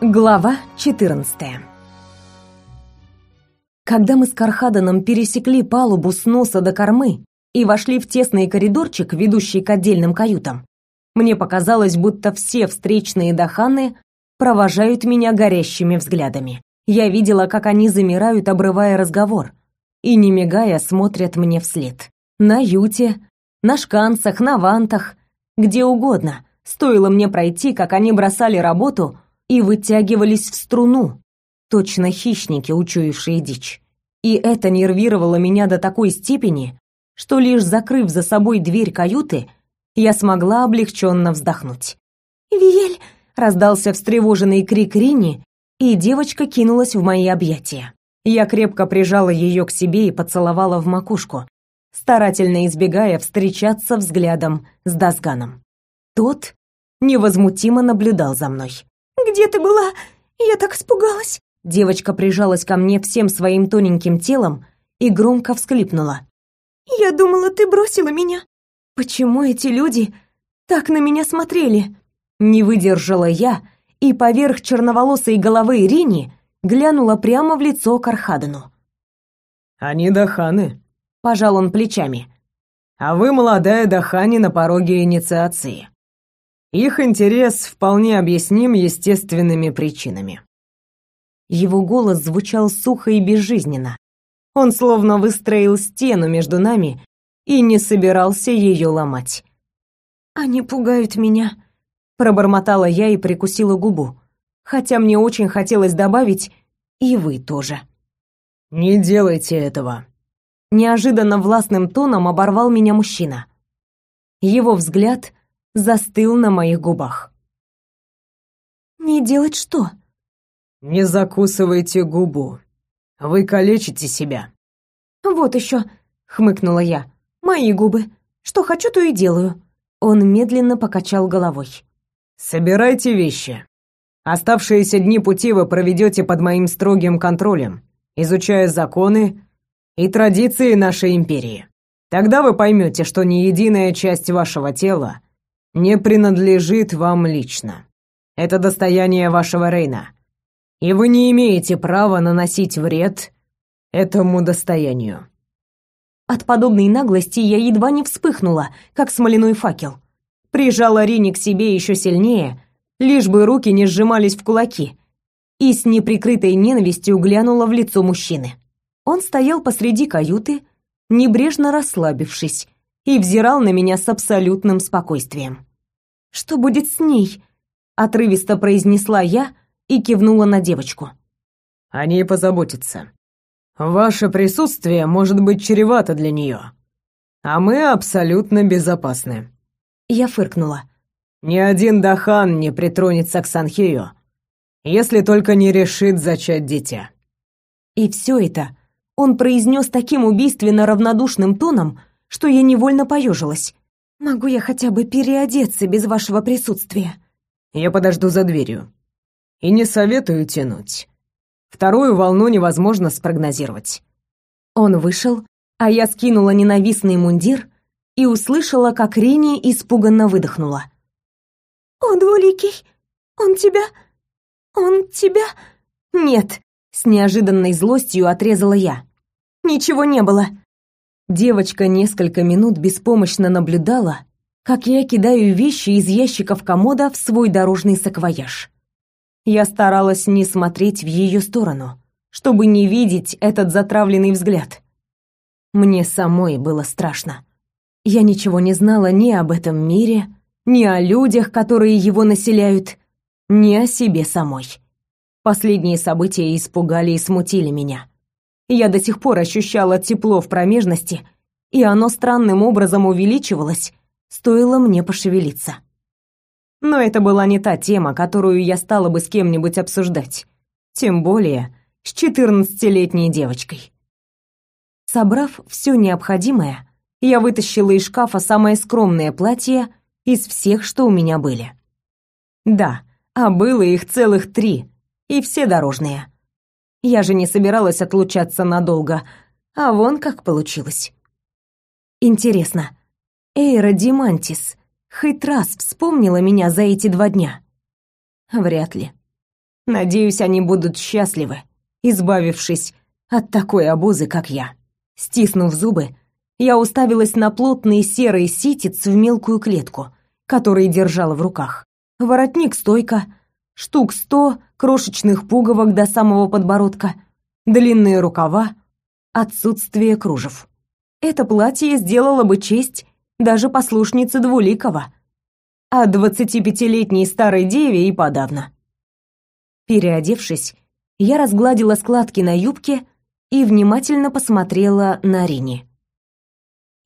Глава 14 Когда мы с Кархаданом пересекли палубу с носа до кормы и вошли в тесный коридорчик, ведущий к отдельным каютам, мне показалось, будто все встречные даханы провожают меня горящими взглядами. Я видела, как они замирают, обрывая разговор, и, не мигая, смотрят мне вслед. На юте, на шканцах, на вантах, где угодно. Стоило мне пройти, как они бросали работу и вытягивались в струну, точно хищники, учуявшие дичь. И это нервировало меня до такой степени, что лишь закрыв за собой дверь каюты, я смогла облегченно вздохнуть. «Виель!» — раздался встревоженный крик Рини, и девочка кинулась в мои объятия. Я крепко прижала ее к себе и поцеловала в макушку, старательно избегая встречаться взглядом с Дасганом. Тот невозмутимо наблюдал за мной. Где ты была? Я так испугалась!» Девочка прижалась ко мне всем своим тоненьким телом и громко всхлипнула. «Я думала, ты бросила меня. Почему эти люди так на меня смотрели?» Не выдержала я и поверх черноволосой головы Рини глянула прямо в лицо Кархадену. «Они даханы», — пожал он плечами. «А вы молодая дахани на пороге инициации. Их интерес вполне объясним естественными причинами. Его голос звучал сухо и безжизненно. Он словно выстроил стену между нами и не собирался ее ломать. «Они пугают меня», — пробормотала я и прикусила губу, хотя мне очень хотелось добавить «и вы тоже». «Не делайте этого», — неожиданно властным тоном оборвал меня мужчина. Его взгляд застыл на моих губах. «Не делать что?» «Не закусывайте губу. Вы калечите себя». «Вот еще», — хмыкнула я. «Мои губы. Что хочу, то и делаю». Он медленно покачал головой. «Собирайте вещи. Оставшиеся дни пути вы проведете под моим строгим контролем, изучая законы и традиции нашей империи. Тогда вы поймете, что ни единая часть вашего тела не принадлежит вам лично. Это достояние вашего Рейна. И вы не имеете права наносить вред этому достоянию. От подобной наглости я едва не вспыхнула, как смоляной факел. Прижала Рини к себе еще сильнее, лишь бы руки не сжимались в кулаки, и с неприкрытой ненавистью глянула в лицо мужчины. Он стоял посреди каюты, небрежно расслабившись, и взирал на меня с абсолютным спокойствием. «Что будет с ней?» — отрывисто произнесла я и кивнула на девочку. «О ней позаботятся. Ваше присутствие может быть чревато для нее, а мы абсолютно безопасны». Я фыркнула. «Ни один Дахан не притронется к Санхею, если только не решит зачать дитя». И все это он произнес таким убийственно равнодушным тоном, что я невольно поежилась. «Могу я хотя бы переодеться без вашего присутствия?» «Я подожду за дверью. И не советую тянуть. Вторую волну невозможно спрогнозировать». Он вышел, а я скинула ненавистный мундир и услышала, как Рени испуганно выдохнула. «Он двуликий? Он тебя? Он тебя?» «Нет», — с неожиданной злостью отрезала я. «Ничего не было. Девочка несколько минут беспомощно наблюдала, как я кидаю вещи из ящиков комода в свой дорожный саквояж. Я старалась не смотреть в ее сторону, чтобы не видеть этот затравленный взгляд. Мне самой было страшно. Я ничего не знала ни об этом мире, ни о людях, которые его населяют, ни о себе самой. Последние события испугали и смутили меня. Я до сих пор ощущала тепло в промежности, и оно странным образом увеличивалось, стоило мне пошевелиться. Но это была не та тема, которую я стала бы с кем-нибудь обсуждать, тем более с четырнадцатилетней девочкой. Собрав все необходимое, я вытащила из шкафа самое скромное платье из всех, что у меня были. Да, а было их целых три, и все дорожные. Я же не собиралась отлучаться надолго, а вон как получилось. Интересно, Эйра Димантис хоть раз вспомнила меня за эти два дня? Вряд ли. Надеюсь, они будут счастливы, избавившись от такой обузы, как я. Стиснув зубы, я уставилась на плотный серый ситец в мелкую клетку, который держала в руках. Воротник стойка, штук сто крошечных пуговок до самого подбородка, длинные рукава, отсутствие кружев. Это платье сделало бы честь даже послушнице Двуликова, а двадцатипятилетней старой деве и подавно. Переодевшись, я разгладила складки на юбке и внимательно посмотрела на Рини.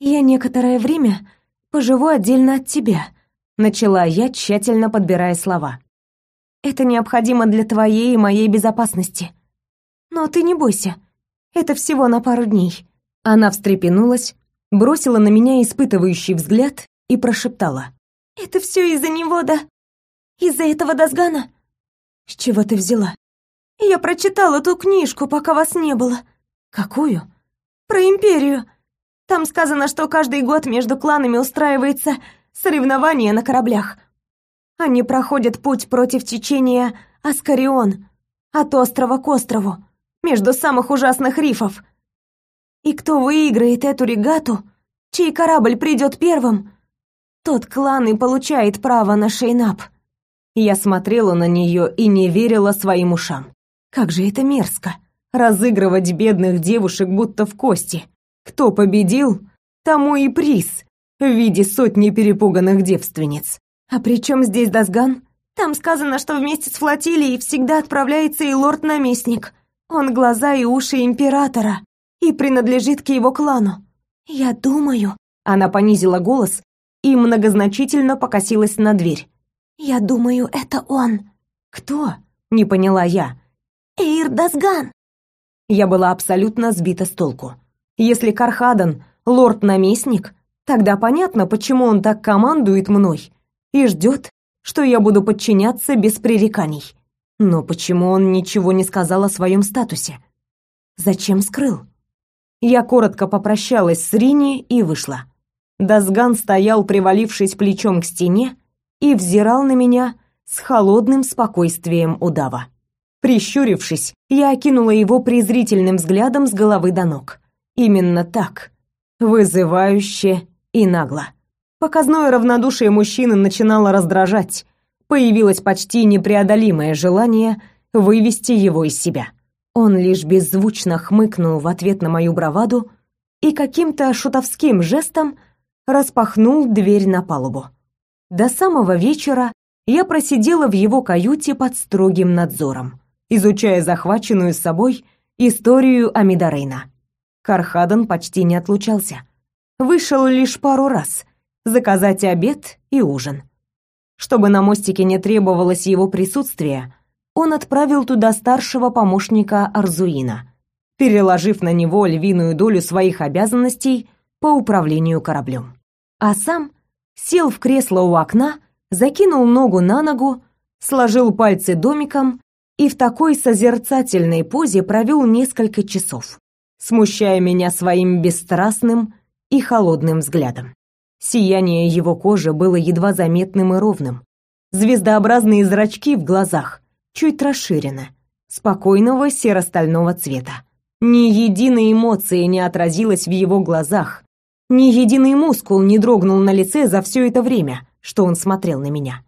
«Я некоторое время поживу отдельно от тебя», — начала я, тщательно подбирая слова. «Это необходимо для твоей и моей безопасности. Но ты не бойся, это всего на пару дней». Она встрепенулась, бросила на меня испытывающий взгляд и прошептала. «Это все из-за него, да? Из-за этого Дазгана?» «С чего ты взяла?» «Я прочитала ту книжку, пока вас не было». «Какую?» «Про Империю. Там сказано, что каждый год между кланами устраивается соревнование на кораблях. Они проходят путь против течения Аскарион, от острова к острову, между самых ужасных рифов. И кто выиграет эту регату, чей корабль придет первым, тот клан и получает право на Шейнап». Я смотрела на нее и не верила своим ушам. Как же это мерзко разыгрывать бедных девушек будто в кости. Кто победил, тому и приз в виде сотни перепуганных девственниц. А при чем здесь Дасган? Там сказано, что вместе с флотилией всегда отправляется и лорд-наместник. Он глаза и уши императора и принадлежит к его клану. Я думаю, она понизила голос и многозначительно покосилась на дверь. «Я думаю, это он». «Кто?» — не поняла я. «Эйр Дасган». Я была абсолютно сбита с толку. Если Кархадан — лорд-наместник, тогда понятно, почему он так командует мной и ждет, что я буду подчиняться без пререканий. Но почему он ничего не сказал о своем статусе? Зачем скрыл? Я коротко попрощалась с Рини и вышла. Дасган стоял, привалившись плечом к стене, и взирал на меня с холодным спокойствием удава. Прищурившись, я окинула его презрительным взглядом с головы до ног. Именно так, вызывающе и нагло. Показное равнодушие мужчины начинало раздражать. Появилось почти непреодолимое желание вывести его из себя. Он лишь беззвучно хмыкнул в ответ на мою браваду и каким-то шутовским жестом распахнул дверь на палубу. До самого вечера я просидела в его каюте под строгим надзором, изучая захваченную с собой историю Амидарейна. Кархадан почти не отлучался. Вышел лишь пару раз заказать обед и ужин. Чтобы на мостике не требовалось его присутствия, он отправил туда старшего помощника Арзуина, переложив на него львиную долю своих обязанностей по управлению кораблем. А сам сел в кресло у окна, закинул ногу на ногу, сложил пальцы домиком и в такой созерцательной позе провел несколько часов, смущая меня своим бесстрастным и холодным взглядом. Сияние его кожи было едва заметным и ровным. Звездообразные зрачки в глазах чуть расширены, спокойного серо-стального цвета. Ни единой эмоции не отразилось в его глазах, ни единый мускул не дрогнул на лице за все это время, что он смотрел на меня.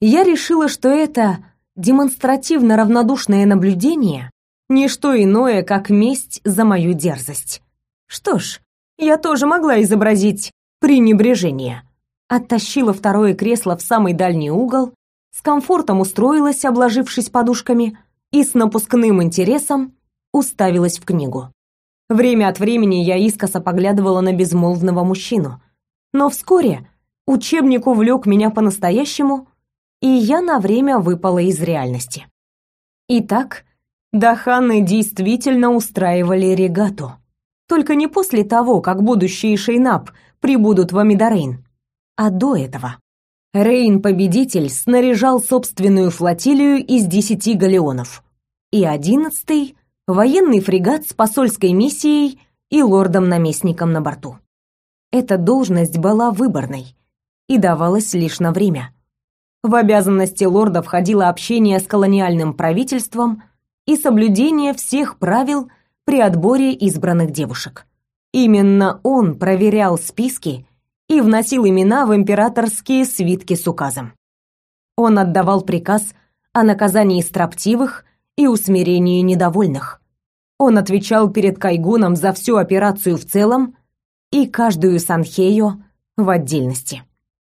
Я решила, что это демонстративно равнодушное наблюдение не что иное, как месть за мою дерзость. Что ж, я тоже могла изобразить пренебрежение. Оттащила второе кресло в самый дальний угол, с комфортом устроилась, обложившись подушками, и с напускным интересом уставилась в книгу. Время от времени я искоса поглядывала на безмолвного мужчину. Но вскоре учебник увлек меня по-настоящему, и я на время выпала из реальности. Итак, Даханы действительно устраивали регату. Только не после того, как будущие Шейнап прибудут в Амидарейн, а до этого. Рейн-победитель снаряжал собственную флотилию из десяти галеонов, и одиннадцатый военный фрегат с посольской миссией и лордом-наместником на борту. Эта должность была выборной и давалась лишь на время. В обязанности лорда входило общение с колониальным правительством и соблюдение всех правил при отборе избранных девушек. Именно он проверял списки и вносил имена в императорские свитки с указом. Он отдавал приказ о наказании строптивых и усмирении недовольных. Он отвечал перед Кайгуном за всю операцию в целом и каждую Санхею в отдельности.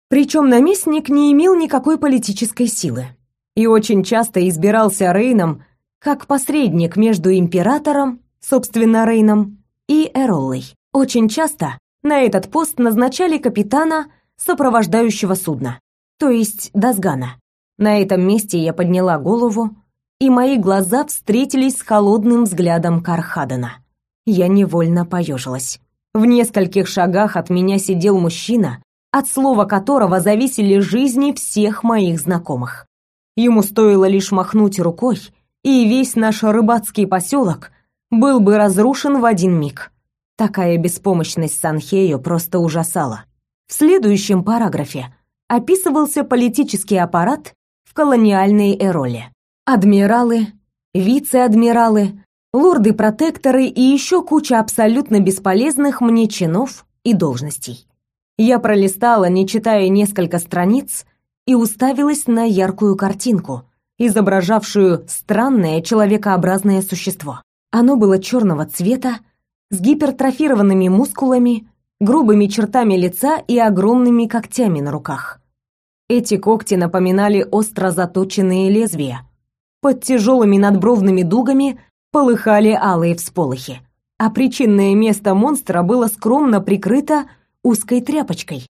Причем наместник не имел никакой политической силы и очень часто избирался Рейном как посредник между императором, собственно Рейном, и Эроллой. Очень часто на этот пост назначали капитана сопровождающего судна, то есть Дазгана. На этом месте я подняла голову, и мои глаза встретились с холодным взглядом Кархадена. Я невольно поежилась. В нескольких шагах от меня сидел мужчина, от слова которого зависели жизни всех моих знакомых. Ему стоило лишь махнуть рукой, и весь наш рыбацкий поселок был бы разрушен в один миг. Такая беспомощность Санхею просто ужасала. В следующем параграфе описывался политический аппарат в колониальной Эроле. Адмиралы, вице-адмиралы, лорды-протекторы и еще куча абсолютно бесполезных мне чинов и должностей. Я пролистала, не читая несколько страниц, и уставилась на яркую картинку, изображавшую странное человекообразное существо. Оно было черного цвета, с гипертрофированными мускулами, грубыми чертами лица и огромными когтями на руках. Эти когти напоминали остро заточенные лезвия. Под тяжелыми надбровными дугами полыхали алые всполохи. А причинное место монстра было скромно прикрыто узкой тряпочкой,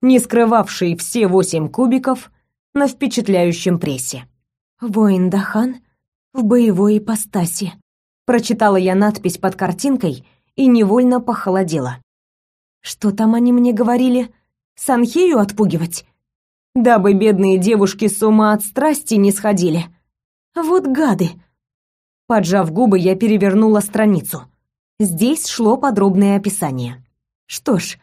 не скрывавшей все восемь кубиков на впечатляющем прессе. «Воин Дахан в боевой ипостаси», прочитала я надпись под картинкой и невольно похолодела. Что там они мне говорили? Санхею отпугивать? Дабы бедные девушки с ума от страсти не сходили. Вот гады. Поджав губы, я перевернула страницу. Здесь шло подробное описание. Что ж,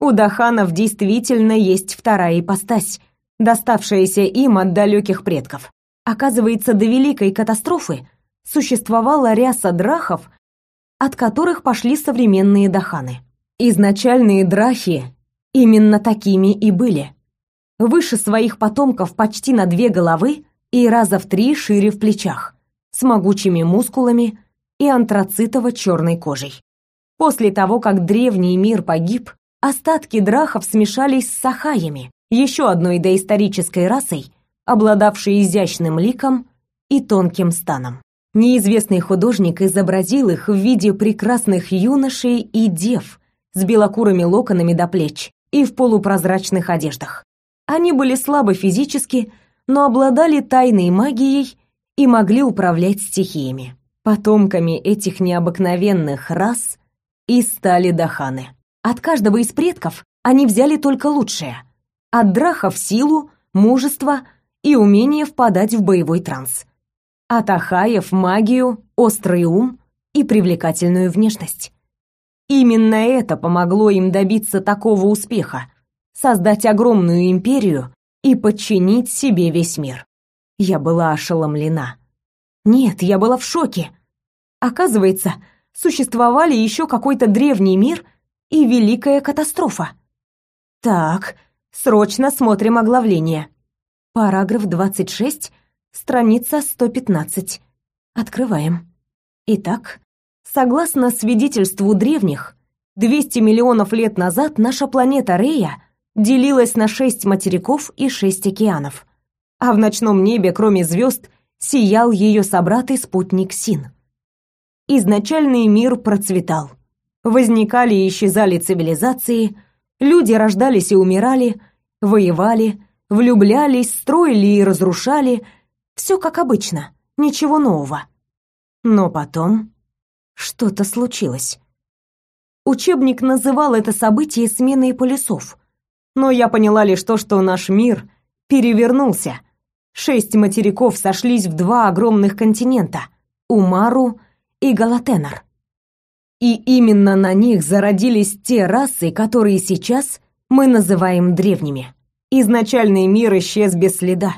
у Даханов действительно есть вторая ипостась, доставшаяся им от далеких предков. Оказывается, до Великой катастрофы существовала ряса драхов, от которых пошли современные Даханы. Изначальные драхи именно такими и были. Выше своих потомков почти на две головы и раза в три шире в плечах, с могучими мускулами и антрацитово-черной кожей. После того, как древний мир погиб, остатки драхов смешались с сахаями, еще одной доисторической расой, обладавшей изящным ликом и тонким станом. Неизвестный художник изобразил их в виде прекрасных юношей и дев с белокурыми локонами до плеч и в полупрозрачных одеждах. Они были слабы физически, но обладали тайной магией и могли управлять стихиями. Потомками этих необыкновенных рас и стали даханы. От каждого из предков они взяли только лучшее. От драхов силу, мужество и умение впадать в боевой транс. От ахаев магию, острый ум и привлекательную внешность. Именно это помогло им добиться такого успеха, создать огромную империю и подчинить себе весь мир. Я была ошеломлена. Нет, я была в шоке. Оказывается, существовали еще какой-то древний мир — и великая катастрофа. Так, срочно смотрим оглавление. Параграф 26, страница 115. Открываем. Итак, согласно свидетельству древних, 200 миллионов лет назад наша планета Рея делилась на шесть материков и шесть океанов. А в ночном небе, кроме звезд, сиял ее собрат и спутник Син. Изначальный мир процветал. Возникали и исчезали цивилизации, люди рождались и умирали, воевали, влюблялись, строили и разрушали. Все как обычно, ничего нового. Но потом что-то случилось. Учебник называл это событие сменой полюсов. Но я поняла лишь то, что наш мир перевернулся. Шесть материков сошлись в два огромных континента — Умару и Галатенор. И именно на них зародились те расы, которые сейчас мы называем древними. Изначальный мир исчез без следа.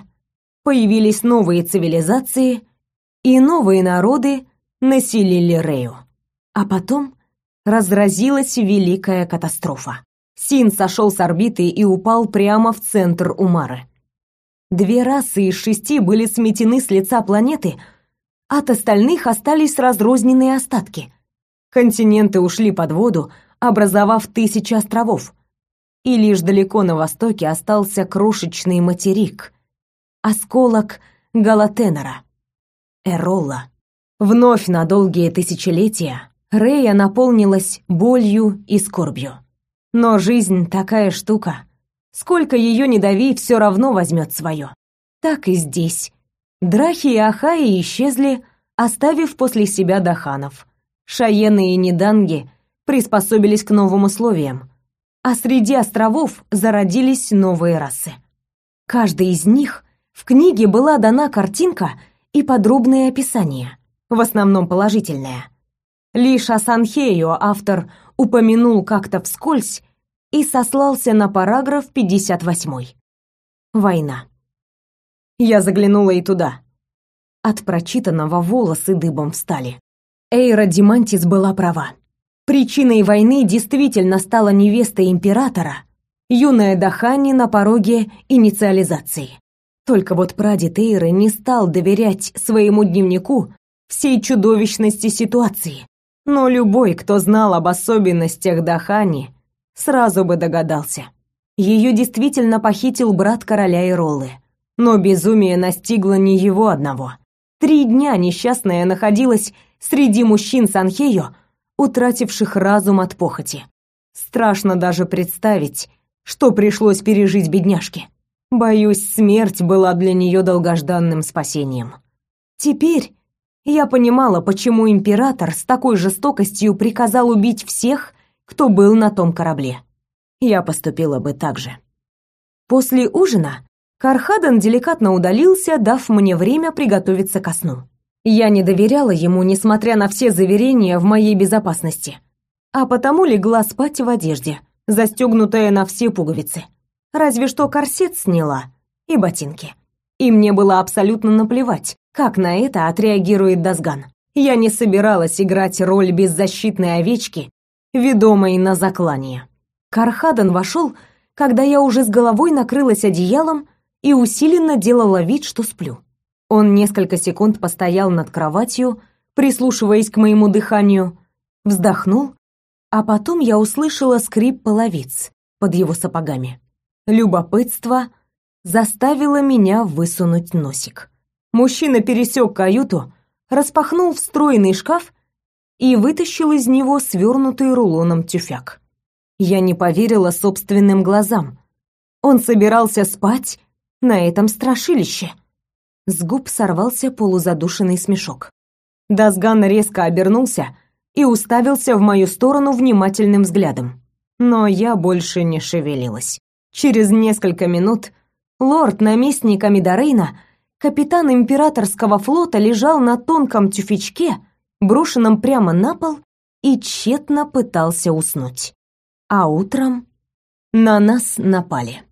Появились новые цивилизации, и новые народы населили Рею. А потом разразилась великая катастрофа. Син сошел с орбиты и упал прямо в центр Умары. Две расы из шести были сметены с лица планеты, от остальных остались разрозненные остатки. Континенты ушли под воду, образовав тысячи островов. И лишь далеко на востоке остался крошечный материк, осколок Галатенера, Эролла. Вновь на долгие тысячелетия Рея наполнилась болью и скорбью. Но жизнь такая штука. Сколько ее не дави, все равно возьмет свое. Так и здесь. Драхи и Ахаи исчезли, оставив после себя Даханов. Шаены и Неданги приспособились к новым условиям, а среди островов зародились новые расы. Каждой из них в книге была дана картинка и подробное описание, в основном положительное – Лишь о Санхею автор упомянул как-то вскользь и сослался на параграф 58. Война. Я заглянула и туда. От прочитанного волосы дыбом встали. Эйра Димантис была права. Причиной войны действительно стала невеста императора, юная Дахани на пороге инициализации. Только вот прадед Эйры не стал доверять своему дневнику всей чудовищности ситуации но любой, кто знал об особенностях Дахани, сразу бы догадался. Ее действительно похитил брат короля Иролы. Но безумие настигло не его одного. Три дня несчастная находилась среди мужчин Санхею, утративших разум от похоти. Страшно даже представить, что пришлось пережить бедняжке. Боюсь, смерть была для нее долгожданным спасением. Теперь я понимала, почему император с такой жестокостью приказал убить всех, кто был на том корабле. Я поступила бы так же. После ужина Кархадан деликатно удалился, дав мне время приготовиться ко сну. Я не доверяла ему, несмотря на все заверения в моей безопасности, а потому легла спать в одежде, застегнутая на все пуговицы. Разве что корсет сняла и ботинки. И мне было абсолютно наплевать, как на это отреагирует Дазган? Я не собиралась играть роль беззащитной овечки, ведомой на заклание. Кархадан вошел, когда я уже с головой накрылась одеялом и усиленно делала вид, что сплю. Он несколько секунд постоял над кроватью, прислушиваясь к моему дыханию, вздохнул, а потом я услышала скрип половиц под его сапогами. Любопытство заставило меня высунуть носик. Мужчина пересек каюту, распахнул встроенный шкаф и вытащил из него свернутый рулоном тюфяк. Я не поверила собственным глазам. Он собирался спать на этом страшилище. С губ сорвался полузадушенный смешок. Дасган резко обернулся и уставился в мою сторону внимательным взглядом. Но я больше не шевелилась. Через несколько минут лорд, наместник Амидарейна, капитан императорского флота лежал на тонком тюфячке, брошенном прямо на пол, и тщетно пытался уснуть. А утром на нас напали.